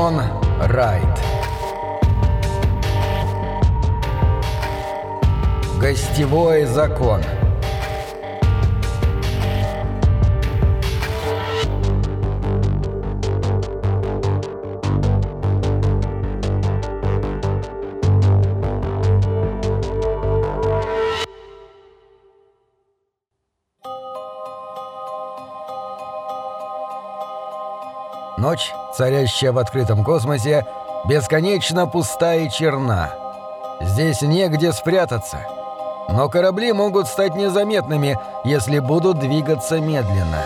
Джон Райт. Гостевой закон царящая в открытом космосе, бесконечно пуста и черна. Здесь негде спрятаться. Но корабли могут стать незаметными, если будут двигаться медленно.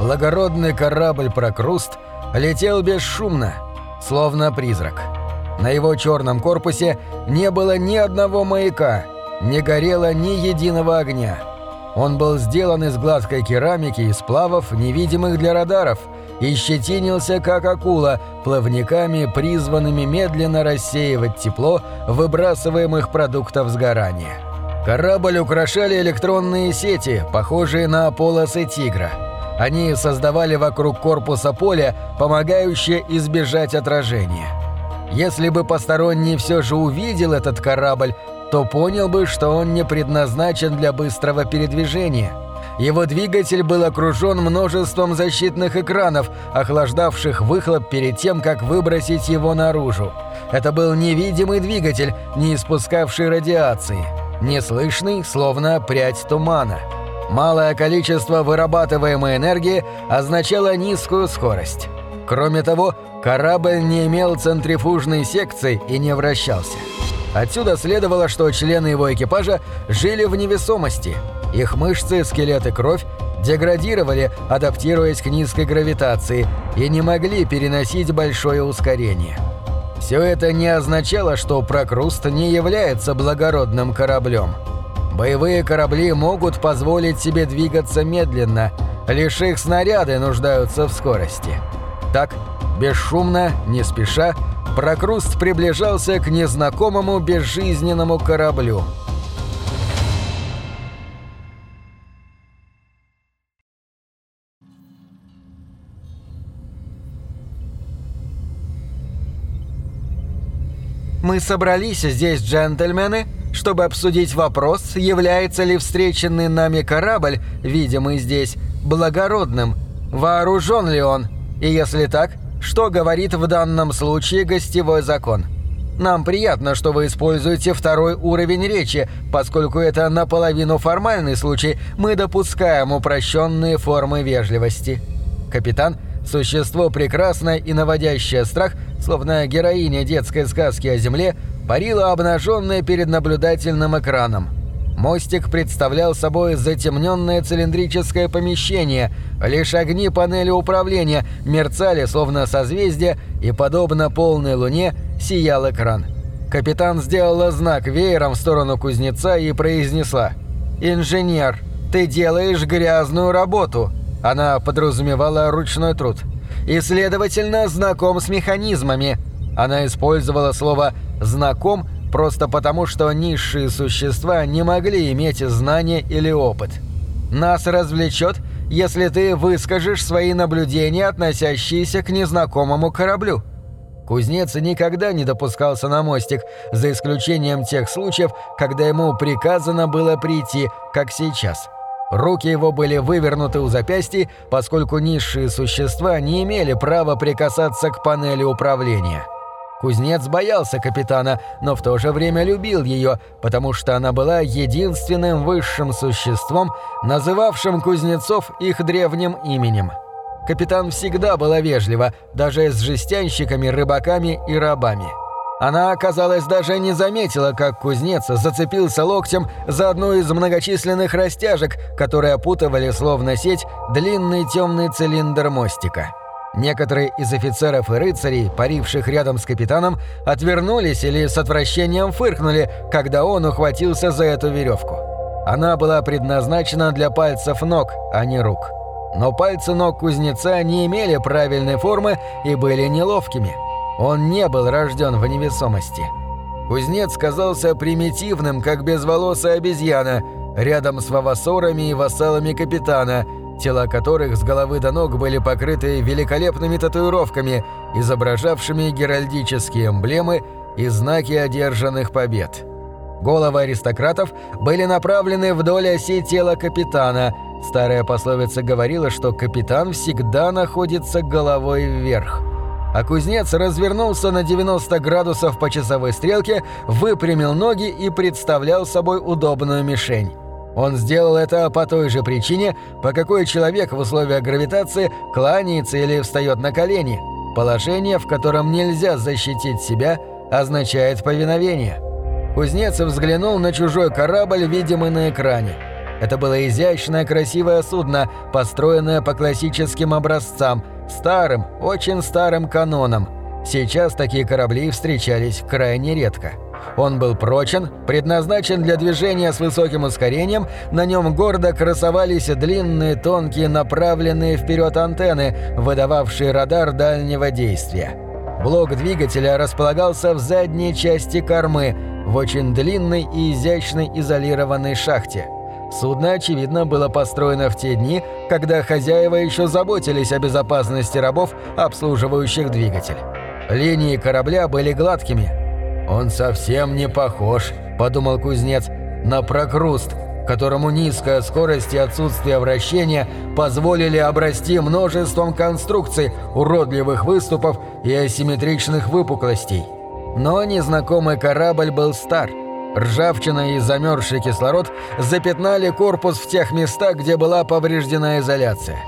Благородный корабль «Прокруст» летел бесшумно, словно призрак. На его черном корпусе не было ни одного маяка, не горело ни единого огня. Он был сделан из гладкой керамики и сплавов, невидимых для радаров – и щетинился, как акула, плавниками, призванными медленно рассеивать тепло выбрасываемых продуктов сгорания. Корабль украшали электронные сети, похожие на полосы тигра. Они создавали вокруг корпуса поле, помогающее избежать отражения. Если бы посторонний все же увидел этот корабль, то понял бы, что он не предназначен для быстрого передвижения – его двигатель был окружен множеством защитных экранов, охлаждавших выхлоп перед тем, как выбросить его наружу. Это был невидимый двигатель, не испускавший радиации. Неслышный, словно прядь тумана. Малое количество вырабатываемой энергии означало низкую скорость. Кроме того, корабль не имел центрифужной секции и не вращался. Отсюда следовало, что члены его экипажа жили в невесомости – их мышцы, скелет и кровь деградировали, адаптируясь к низкой гравитации, и не могли переносить большое ускорение. Все это не означало, что Прокруст не является благородным кораблем. Боевые корабли могут позволить себе двигаться медленно, лишь их снаряды нуждаются в скорости. Так, бесшумно, не спеша, Прокруст приближался к незнакомому безжизненному кораблю – Мы собрались здесь, джентльмены, чтобы обсудить вопрос, является ли встреченный нами корабль, видимый здесь, благородным, вооружен ли он, и если так, что говорит в данном случае гостевой закон. Нам приятно, что вы используете второй уровень речи, поскольку это наполовину формальный случай, мы допускаем упрощенные формы вежливости. Капитан – Существо прекрасное и наводящее страх, словно героиня детской сказки о земле, парило обнаженное перед наблюдательным экраном. Мостик представлял собой затемненное цилиндрическое помещение, лишь огни панели управления мерцали, словно созвездия, и, подобно полной луне, сиял экран. Капитан сделала знак веером в сторону кузнеца и произнесла «Инженер, ты делаешь грязную работу!» Она подразумевала ручной труд. И, следовательно, знаком с механизмами. Она использовала слово «знаком» просто потому, что низшие существа не могли иметь знания или опыт. Нас развлечет, если ты выскажешь свои наблюдения, относящиеся к незнакомому кораблю. Кузнец никогда не допускался на мостик, за исключением тех случаев, когда ему приказано было прийти, как сейчас. Руки его были вывернуты у запястья, поскольку низшие существа не имели права прикасаться к панели управления. Кузнец боялся капитана, но в то же время любил ее, потому что она была единственным высшим существом, называвшим кузнецов их древним именем. Капитан всегда была вежлива, даже с жестянщиками, рыбаками и рабами. Она, казалось, даже не заметила, как кузнец зацепился локтем за одну из многочисленных растяжек, которые опутывали, словно сеть, длинный темный цилиндр мостика. Некоторые из офицеров и рыцарей, паривших рядом с капитаном, отвернулись или с отвращением фыркнули, когда он ухватился за эту веревку. Она была предназначена для пальцев ног, а не рук. Но пальцы ног кузнеца не имели правильной формы и были неловкими – он не был рожден в невесомости. Кузнец казался примитивным, как безволосая обезьяна, рядом с вавасорами и вассалами капитана, тела которых с головы до ног были покрыты великолепными татуировками, изображавшими геральдические эмблемы и знаки одержанных побед. Головы аристократов были направлены вдоль оси тела капитана. Старая пословица говорила, что капитан всегда находится головой вверх. А кузнец развернулся на 90 градусов по часовой стрелке, выпрямил ноги и представлял собой удобную мишень. Он сделал это по той же причине, по какой человек в условиях гравитации кланяется или встает на колени. Положение, в котором нельзя защитить себя, означает повиновение. Кузнец взглянул на чужой корабль, видимый на экране. Это было изящное красивое судно, построенное по классическим образцам, старым, очень старым канонам. Сейчас такие корабли встречались крайне редко. Он был прочен, предназначен для движения с высоким ускорением, на нем гордо красовались длинные, тонкие, направленные вперед антенны, выдававшие радар дальнего действия. Блок двигателя располагался в задней части кормы, в очень длинной и изящной изолированной шахте. Судно, очевидно, было построено в те дни, когда хозяева еще заботились о безопасности рабов, обслуживающих двигатель. Линии корабля были гладкими, «Он совсем не похож», — подумал кузнец, — «на прокруст, которому низкая скорость и отсутствие вращения позволили обрасти множеством конструкций, уродливых выступов и асимметричных выпуклостей. Но незнакомый корабль был стар. Ржавчина и замерзший кислород запятнали корпус в тех местах, где была повреждена изоляция.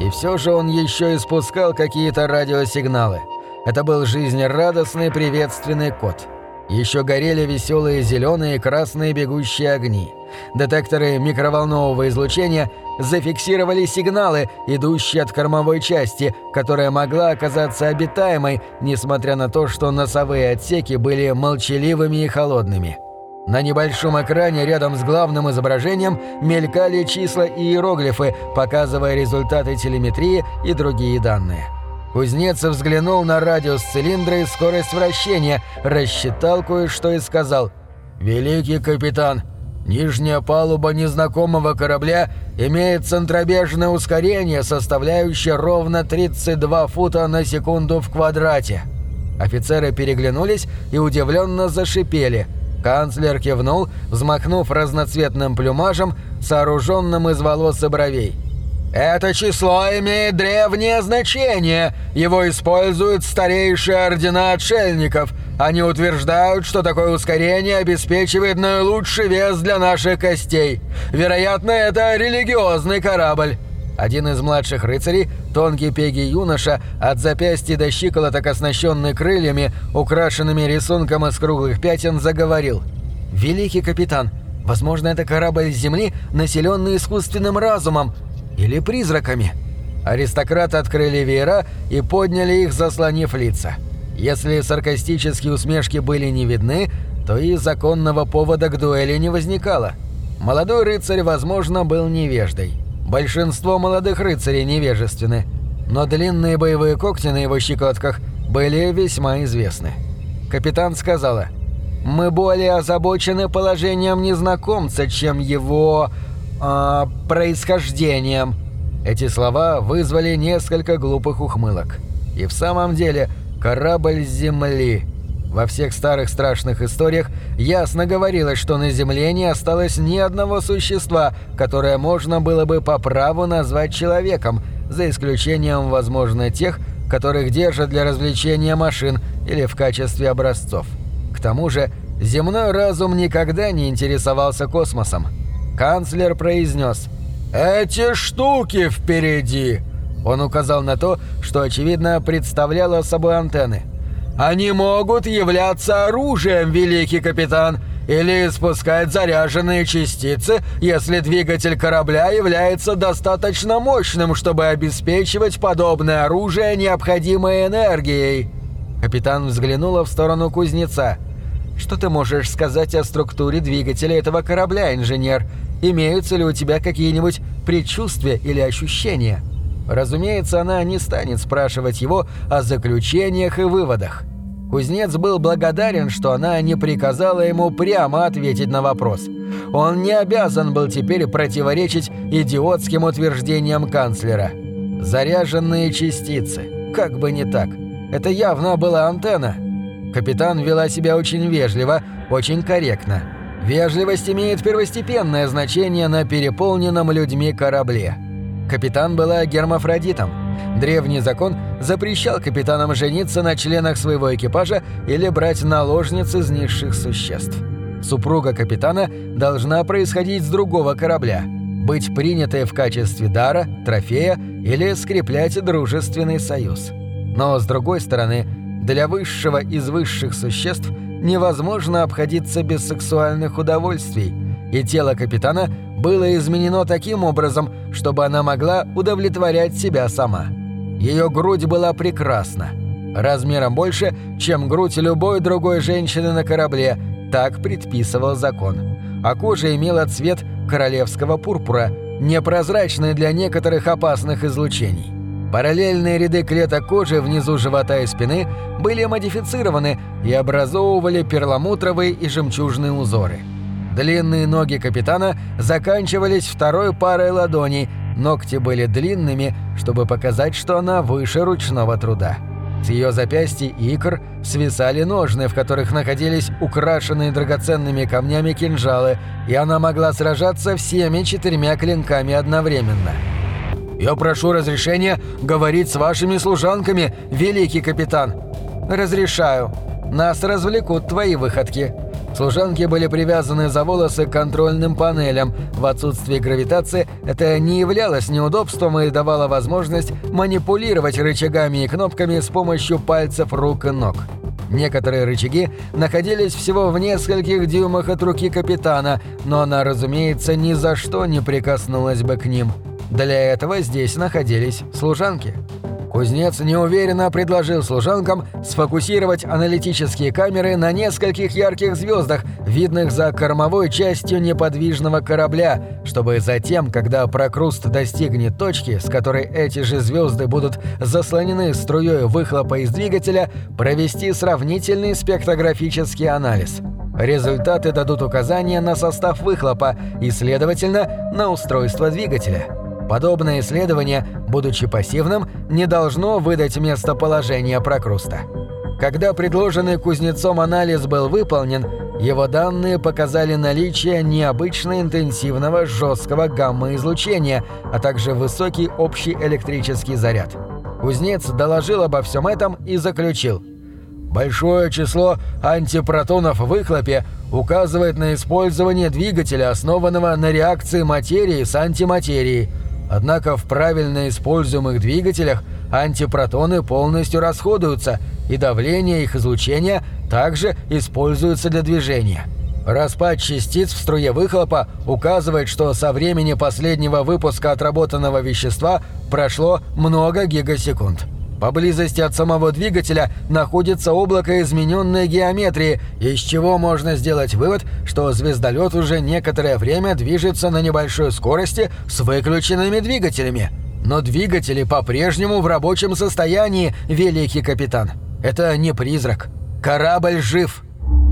И все же он еще испускал какие-то радиосигналы. Это был жизнерадостный приветственный код. Еще горели веселые зеленые и красные бегущие огни. Детекторы микроволнового излучения зафиксировали сигналы, идущие от кормовой части, которая могла оказаться обитаемой, несмотря на то, что носовые отсеки были молчаливыми и холодными. На небольшом экране рядом с главным изображением мелькали числа и иероглифы, показывая результаты телеметрии и другие данные. Кузнец взглянул на радиус цилиндра и скорость вращения, рассчитал кое-что и сказал «Великий капитан, нижняя палуба незнакомого корабля имеет центробежное ускорение, составляющее ровно 32 фута на секунду в квадрате». Офицеры переглянулись и удивленно зашипели. Канцлер кивнул, взмахнув разноцветным плюмажем, сооруженным из волос и бровей. Это число имеет древнее значение. Его используют старейшие ордена отшельников. Они утверждают, что такое ускорение обеспечивает наилучший вес для наших костей. Вероятно, это религиозный корабль. Один из младших рыцарей, тонкий пегий юноша, от запястья до щиколоток оснащенный крыльями, украшенными рисунком из круглых пятен, заговорил. «Великий капитан, возможно, это корабль Земли, населенный искусственным разумом, или призраками? Аристократы открыли веера и подняли их, заслонив лица. Если саркастические усмешки были не видны, то и законного повода к дуэли не возникало. Молодой рыцарь, возможно, был невеждой. Большинство молодых рыцарей невежественны, но длинные боевые когти на его щекотках были весьма известны. Капитан сказала, «Мы более озабочены положением незнакомца, чем его э, происхождением». Эти слова вызвали несколько глупых ухмылок. И в самом деле, корабль Земли. Во всех старых страшных историях ясно говорилось, что на Земле не осталось ни одного существа, которое можно было бы по праву назвать человеком, за исключением, возможно, тех, которых держат для развлечения машин или в качестве образцов. К тому же, земной разум никогда не интересовался космосом. Канцлер произнес «Эти штуки впереди!» Он указал на то, что, очевидно, представляло собой антенны. «Они могут являться оружием, великий капитан, или испускать заряженные частицы, если двигатель корабля является достаточно мощным, чтобы обеспечивать подобное оружие необходимой энергией». Капитан взглянула в сторону кузнеца. «Что ты можешь сказать о структуре двигателя этого корабля, инженер? Имеются ли у тебя какие-нибудь предчувствия или ощущения?» Разумеется, она не станет спрашивать его о заключениях и выводах. Кузнец был благодарен, что она не приказала ему прямо ответить на вопрос. он не обязан был теперь противоречить идиотским утверждениям канцлера. Заряженные частицы. Как бы не так. Это явно была антенна. Капитан вела себя очень вежливо, очень корректно. Вежливость имеет первостепенное значение на переполненном людьми корабле. Капитан была гермафродитом. Древний закон запрещал капитанам жениться на членах своего экипажа или брать наложниц из низших существ. Супруга капитана должна происходить с другого корабля, быть принятой в качестве дара, трофея или скреплять дружественный союз. Но, с другой стороны, для высшего из высших существ невозможно обходиться без сексуальных удовольствий, и тело капитана было изменено таким образом, чтобы она могла удовлетворять себя сама. Ее грудь была прекрасна, размером больше, чем грудь любой другой женщины на корабле, так предписывал закон. А кожа имела цвет королевского пурпура, непрозрачный для некоторых опасных излучений. Параллельные ряды клеток кожи внизу живота и спины были модифицированы и образовывали перламутровые и жемчужные узоры. Длинные ноги капитана заканчивались второй парой ладоней, ногти были длинными, чтобы показать, что она выше ручного труда. С ее запястья и икр свисали ножны, в которых находились украшенные драгоценными камнями кинжалы, и она могла сражаться всеми четырьмя клинками одновременно. «Я прошу разрешения говорить с вашими служанками, великий капитан». «Разрешаю. Нас развлекут твои выходки». Служанки были привязаны за волосы к контрольным панелям. В отсутствии гравитации это не являлось неудобством и давало возможность манипулировать рычагами и кнопками с помощью пальцев рук и ног. Некоторые рычаги находились всего в нескольких дюймах от руки капитана, но она, разумеется, ни за что не прикоснулась бы к ним. Для этого здесь находились служанки. Кузнец неуверенно предложил служанкам сфокусировать аналитические камеры на нескольких ярких звездах, видных за кормовой частью неподвижного корабля, чтобы затем, когда прокруст достигнет точки, с которой эти же звезды будут заслонены струей выхлопа из двигателя, провести сравнительный спектрографический анализ. Результаты дадут указания на состав выхлопа и, следовательно, на устройство двигателя. Подобное исследование, будучи пассивным, не должно выдать местоположение прокруста. Когда предложенный кузнецом анализ был выполнен, его данные показали наличие необычно интенсивного жесткого гамма-излучения, а также высокий общий электрический заряд. Кузнец доложил обо всем этом и заключил. Большое число антипротонов в выхлопе указывает на использование двигателя, основанного на реакции материи с антиматерией – Однако в правильно используемых двигателях антипротоны полностью расходуются, и давление их излучения также используется для движения. Распад частиц в струе выхлопа указывает, что со времени последнего выпуска отработанного вещества прошло много гигасекунд. Поблизости от самого двигателя находится облако измененной геометрии, из чего можно сделать вывод, что звездолет уже некоторое время движется на небольшой скорости с выключенными двигателями. Но двигатели по-прежнему в рабочем состоянии, великий капитан. Это не призрак. Корабль жив.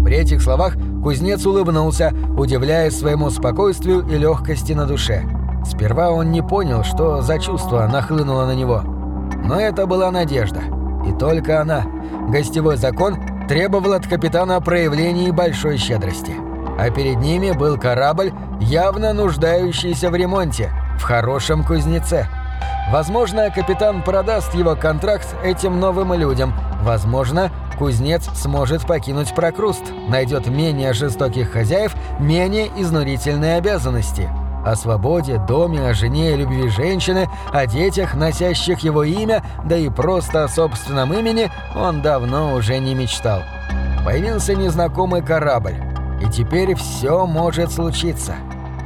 При этих словах кузнец улыбнулся, удивляясь своему спокойствию и легкости на душе. Сперва он не понял, что за чувство нахлынуло на него – но это была надежда. И только она. Гостевой закон требовал от капитана проявлений большой щедрости. А перед ними был корабль, явно нуждающийся в ремонте, в хорошем кузнеце. Возможно, капитан продаст его контракт этим новым людям. Возможно, кузнец сможет покинуть Прокруст, найдет менее жестоких хозяев, менее изнурительные обязанности – о свободе, доме, о жене и любви женщины, о детях, носящих его имя, да и просто о собственном имени он давно уже не мечтал. Появился незнакомый корабль, и теперь все может случиться.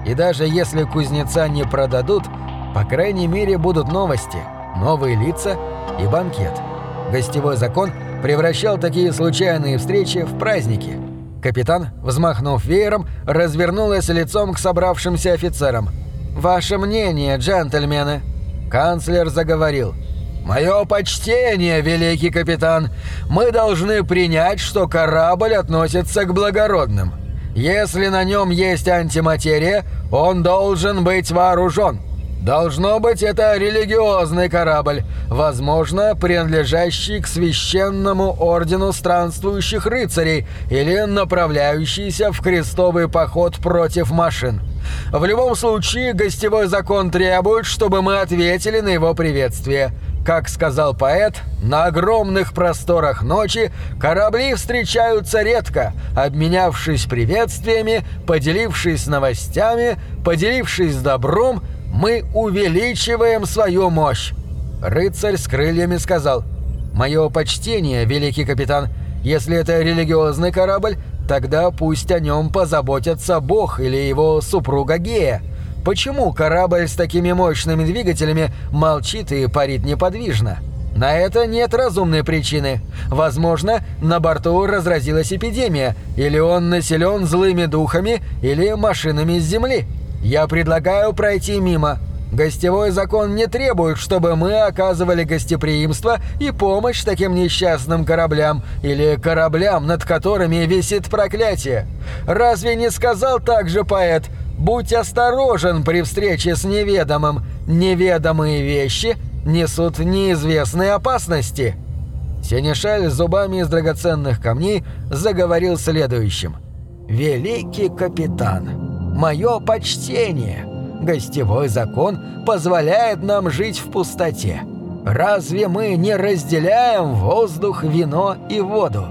И даже если кузнеца не продадут, по крайней мере будут новости, новые лица и банкет. Гостевой закон превращал такие случайные встречи в праздники – Капитан, взмахнув веером, развернулась лицом к собравшимся офицерам. «Ваше мнение, джентльмены?» Канцлер заговорил. «Мое почтение, великий капитан! Мы должны принять, что корабль относится к благородным. Если на нем есть антиматерия, он должен быть вооружен. Должно быть, это религиозный корабль, возможно, принадлежащий к священному ордену странствующих рыцарей или направляющийся в крестовый поход против машин. В любом случае, гостевой закон требует, чтобы мы ответили на его приветствие. Как сказал поэт, на огромных просторах ночи корабли встречаются редко, обменявшись приветствиями, поделившись новостями, поделившись добром – мы увеличиваем свою мощь!» Рыцарь с крыльями сказал, «Мое почтение, великий капитан, если это религиозный корабль, тогда пусть о нем позаботятся Бог или его супруга Гея. Почему корабль с такими мощными двигателями молчит и парит неподвижно?» На это нет разумной причины. Возможно, на борту разразилась эпидемия, или он населен злыми духами, или машинами с Земли. Я предлагаю пройти мимо. Гостевой закон не требует, чтобы мы оказывали гостеприимство и помощь таким несчастным кораблям или кораблям, над которыми висит проклятие. Разве не сказал также поэт «Будь осторожен при встрече с неведомым. Неведомые вещи несут неизвестные опасности». Сенешаль зубами из драгоценных камней заговорил следующим. «Великий капитан» мое почтение. Гостевой закон позволяет нам жить в пустоте. Разве мы не разделяем воздух, вино и воду?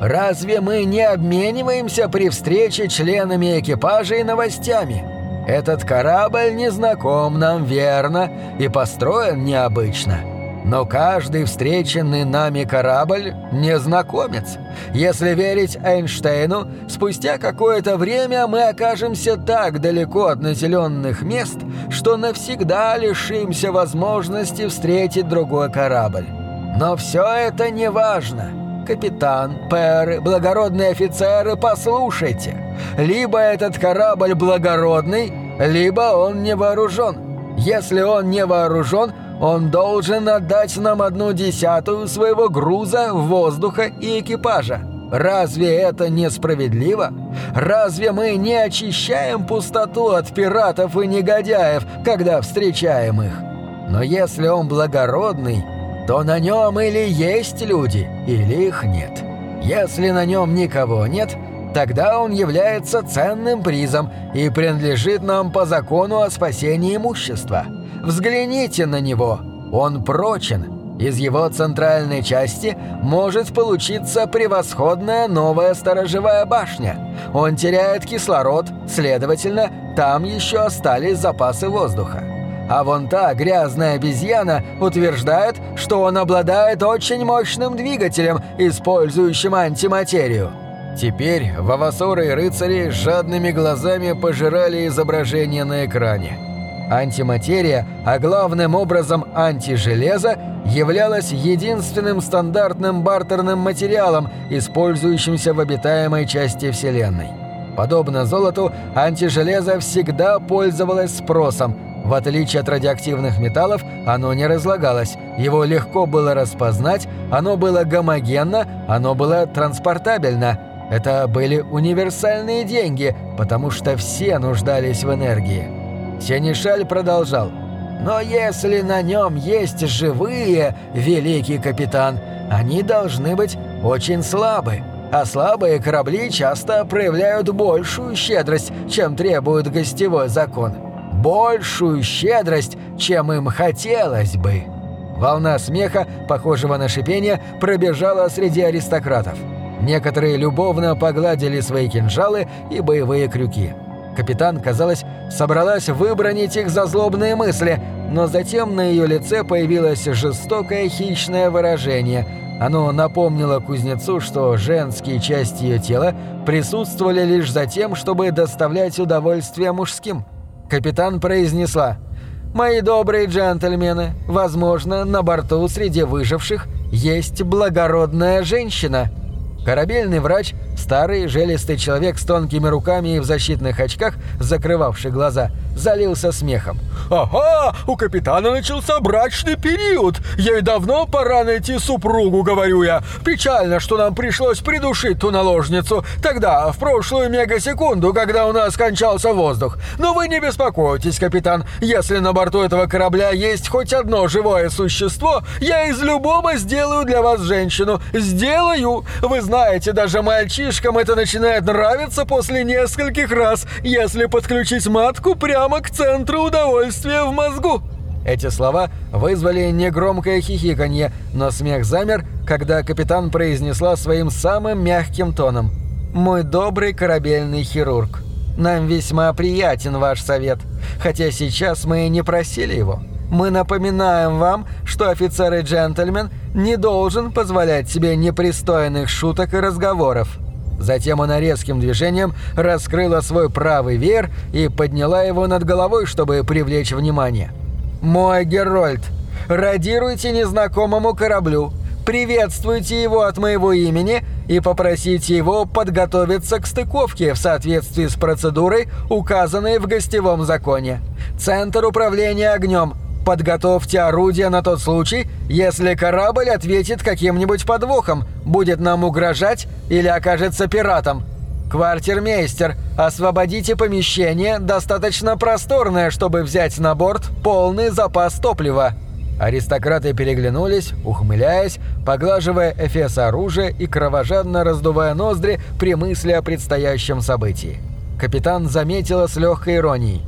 Разве мы не обмениваемся при встрече членами экипажа и новостями? Этот корабль не знаком нам верно и построен необычно. Но каждый встреченный нами корабль – незнакомец. Если верить Эйнштейну, спустя какое-то время мы окажемся так далеко от населенных мест, что навсегда лишимся возможности встретить другой корабль. Но все это не важно. Капитан, пэры, благородные офицеры, послушайте. Либо этот корабль благородный, либо он не вооружен. Если он не вооружен – он должен отдать нам одну десятую своего груза, воздуха и экипажа. Разве это несправедливо? Разве мы не очищаем пустоту от пиратов и негодяев, когда встречаем их? Но если он благородный, то на нем или есть люди, или их нет. Если на нем никого нет, тогда он является ценным призом и принадлежит нам по закону о спасении имущества. Взгляните на него. Он прочен. Из его центральной части может получиться превосходная новая сторожевая башня. Он теряет кислород, следовательно, там еще остались запасы воздуха. А вон та грязная обезьяна утверждает, что он обладает очень мощным двигателем, использующим антиматерию. Теперь вавасоры и рыцари жадными глазами пожирали изображение на экране. Антиматерия, а главным образом антижелезо, являлась единственным стандартным бартерным материалом, использующимся в обитаемой части Вселенной. Подобно золоту, антижелезо всегда пользовалось спросом. В отличие от радиоактивных металлов, оно не разлагалось, его легко было распознать, оно было гомогенно, оно было транспортабельно. Это были универсальные деньги, потому что все нуждались в энергии. Сенешаль продолжал. «Но если на нем есть живые, великий капитан, они должны быть очень слабы, а слабые корабли часто проявляют большую щедрость, чем требует гостевой закон. Большую щедрость, чем им хотелось бы». Волна смеха, похожего на шипение, пробежала среди аристократов. Некоторые любовно погладили свои кинжалы и боевые крюки. Капитан, казалось, собралась выбронить их за злобные мысли, но затем на ее лице появилось жестокое хищное выражение. Оно напомнило кузнецу, что женские части ее тела присутствовали лишь за тем, чтобы доставлять удовольствие мужским. Капитан произнесла «Мои добрые джентльмены, возможно, на борту среди выживших есть благородная женщина». Корабельный врач, старый жилистый человек с тонкими руками и в защитных очках, закрывавший глаза, залился смехом. «Ага, у капитана начался брачный период. Ей давно пора найти супругу, говорю я. Печально, что нам пришлось придушить ту наложницу. Тогда, в прошлую мегасекунду, когда у нас кончался воздух. Но вы не беспокойтесь, капитан. Если на борту этого корабля есть хоть одно живое существо, я из любого сделаю для вас женщину. Сделаю. Вы знаете, даже мальчишкам это начинает нравиться после нескольких раз, если подключить матку прямо к центру удовольствия в мозгу. Эти слова вызвали негромкое хихиканье, но смех замер, когда капитан произнесла своим самым мягким тоном. «Мой добрый корабельный хирург, нам весьма приятен ваш совет, хотя сейчас мы и не просили его. Мы напоминаем вам, что офицер и джентльмен не должен позволять себе непристойных шуток и разговоров». Затем она резким движением раскрыла свой правый веер и подняла его над головой, чтобы привлечь внимание. «Мой Герольд, радируйте незнакомому кораблю, приветствуйте его от моего имени и попросите его подготовиться к стыковке в соответствии с процедурой, указанной в гостевом законе. Центр управления огнем. Подготовьте орудие на тот случай, если корабль ответит каким-нибудь подвохом, будет нам угрожать или окажется пиратом. Квартирмейстер, освободите помещение, достаточно просторное, чтобы взять на борт полный запас топлива. Аристократы переглянулись, ухмыляясь, поглаживая эфес оружия и кровожадно раздувая ноздри при мысли о предстоящем событии. Капитан заметила с легкой иронией.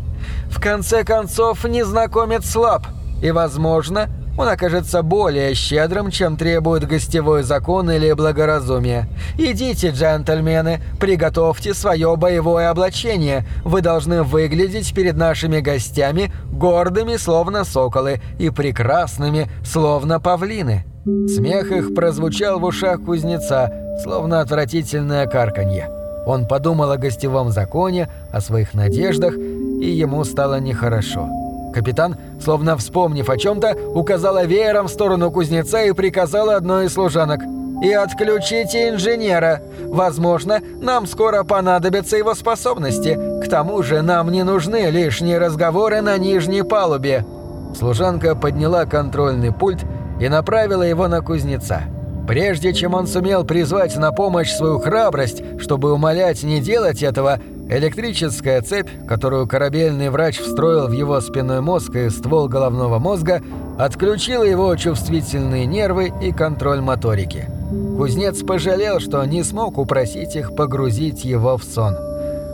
«В конце концов, незнакомец слаб, и, возможно, он окажется более щедрым, чем требует гостевой закон или благоразумие. Идите, джентльмены, приготовьте свое боевое облачение. Вы должны выглядеть перед нашими гостями гордыми, словно соколы, и прекрасными, словно павлины». Смех их прозвучал в ушах кузнеца, словно отвратительное карканье. Он подумал о гостевом законе, о своих надеждах, и ему стало нехорошо. Капитан, словно вспомнив о чем-то, указала веером в сторону кузнеца и приказала одной из служанок. «И отключите инженера. Возможно, нам скоро понадобятся его способности. К тому же нам не нужны лишние разговоры на нижней палубе». Служанка подняла контрольный пульт и направила его на кузнеца. Прежде чем он сумел призвать на помощь свою храбрость, чтобы умолять не делать этого, электрическая цепь, которую корабельный врач встроил в его спинной мозг и ствол головного мозга, отключила его чувствительные нервы и контроль моторики. Кузнец пожалел, что не смог упросить их погрузить его в сон.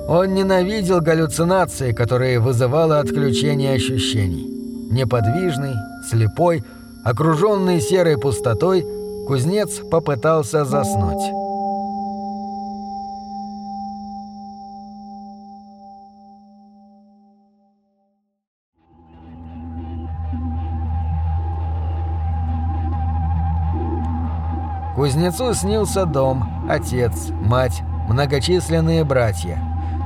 Он ненавидел галлюцинации, которые вызывало отключение ощущений. Неподвижный, слепой, окруженный серой пустотой – Кузнец попытался заснуть. Кузнецу снился дом, отец, мать, многочисленные братья.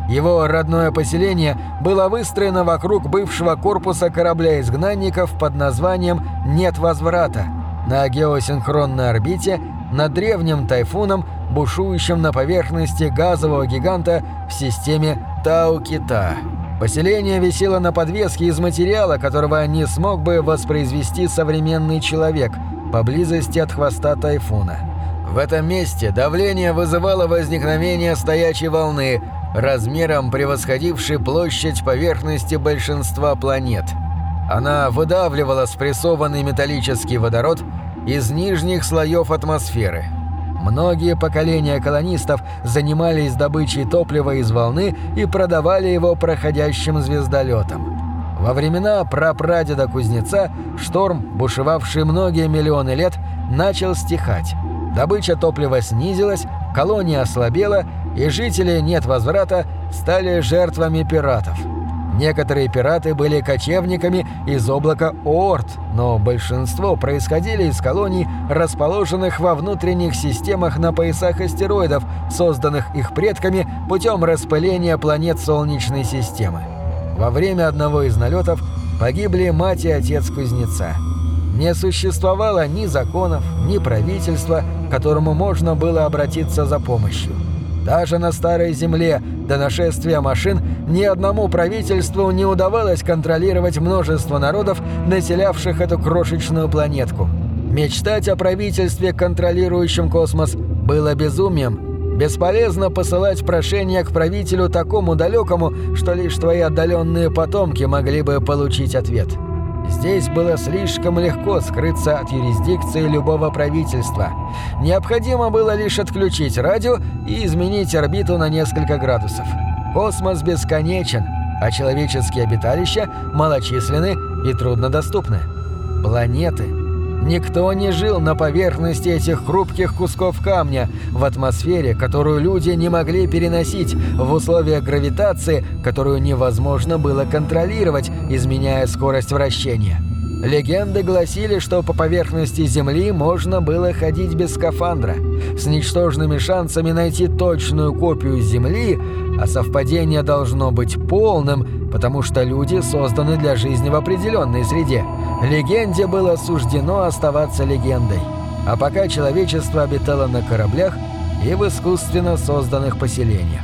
Его родное поселение было выстроено вокруг бывшего корпуса корабля-изгнанников под названием «Нет возврата», на геосинхронной орбите над древним тайфуном, бушующим на поверхности газового гиганта в системе Тау-Кита. Поселение висело на подвеске из материала, которого не смог бы воспроизвести современный человек, поблизости от хвоста тайфуна. В этом месте давление вызывало возникновение стоячей волны, размером превосходившей площадь поверхности большинства планет – она выдавливала спрессованный металлический водород из нижних слоев атмосферы. Многие поколения колонистов занимались добычей топлива из волны и продавали его проходящим звездолетам. Во времена прапрадеда кузнеца шторм, бушевавший многие миллионы лет, начал стихать. Добыча топлива снизилась, колония ослабела, и жители «нет возврата» стали жертвами пиратов – Некоторые пираты были кочевниками из облака Оорт, но большинство происходили из колоний, расположенных во внутренних системах на поясах астероидов, созданных их предками путем распыления планет Солнечной системы. Во время одного из налетов погибли мать и отец кузнеца. Не существовало ни законов, ни правительства, к которому можно было обратиться за помощью. Даже на Старой Земле До нашествия машин ни одному правительству не удавалось контролировать множество народов, населявших эту крошечную планетку. Мечтать о правительстве, контролирующем космос, было безумием. Бесполезно посылать прошение к правителю такому далекому, что лишь твои отдаленные потомки могли бы получить ответ. Здесь было слишком легко скрыться от юрисдикции любого правительства. Необходимо было лишь отключить радио и изменить орбиту на несколько градусов. Космос бесконечен, а человеческие обиталища малочисленны и труднодоступны. Планеты — Никто не жил на поверхности этих хрупких кусков камня, в атмосфере, которую люди не могли переносить, в условиях гравитации, которую невозможно было контролировать, изменяя скорость вращения. Легенды гласили, что по поверхности Земли можно было ходить без скафандра, с ничтожными шансами найти точную копию Земли, а совпадение должно быть полным, потому что люди созданы для жизни в определенной среде. Легенде было суждено оставаться легендой. А пока человечество обитало на кораблях и в искусственно созданных поселениях.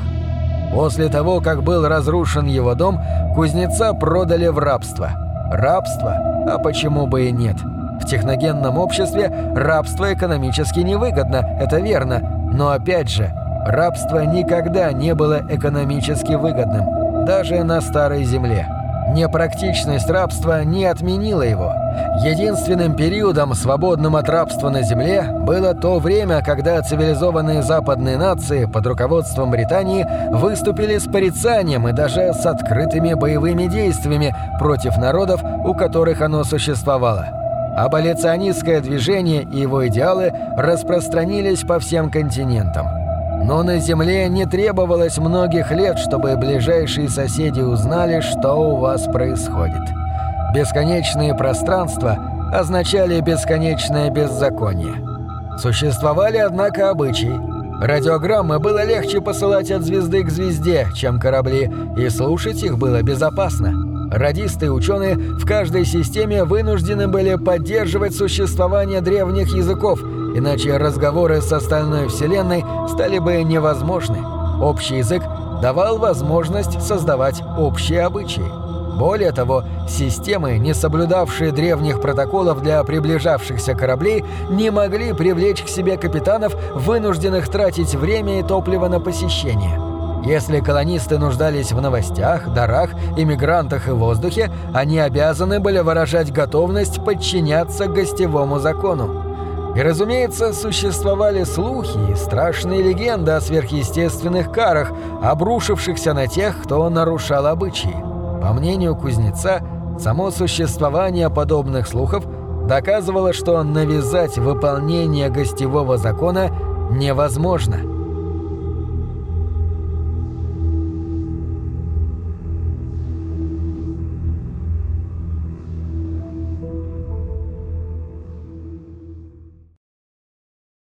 После того, как был разрушен его дом, кузнеца продали в рабство. Рабство а почему бы и нет? В техногенном обществе рабство экономически невыгодно, это верно. Но опять же, рабство никогда не было экономически выгодным, даже на Старой Земле. Непрактичность рабства не отменила его. Единственным периодом, свободным от рабства на Земле, было то время, когда цивилизованные западные нации под руководством Британии выступили с порицанием и даже с открытыми боевыми действиями против народов, у которых оно существовало. Аболиционистское движение и его идеалы распространились по всем континентам. Но на Земле не требовалось многих лет, чтобы ближайшие соседи узнали, что у вас происходит. Бесконечные пространства означали бесконечное беззаконие. Существовали, однако, обычаи. Радиограммы было легче посылать от звезды к звезде, чем корабли, и слушать их было безопасно. Радисты и ученые в каждой системе вынуждены были поддерживать существование древних языков – иначе разговоры с остальной Вселенной стали бы невозможны. Общий язык давал возможность создавать общие обычаи. Более того, системы, не соблюдавшие древних протоколов для приближавшихся кораблей, не могли привлечь к себе капитанов, вынужденных тратить время и топливо на посещение. Если колонисты нуждались в новостях, дарах, иммигрантах и воздухе, они обязаны были выражать готовность подчиняться гостевому закону. И, разумеется, существовали слухи и страшные легенды о сверхъестественных карах, обрушившихся на тех, кто нарушал обычаи. По мнению кузнеца, само существование подобных слухов доказывало, что навязать выполнение гостевого закона невозможно –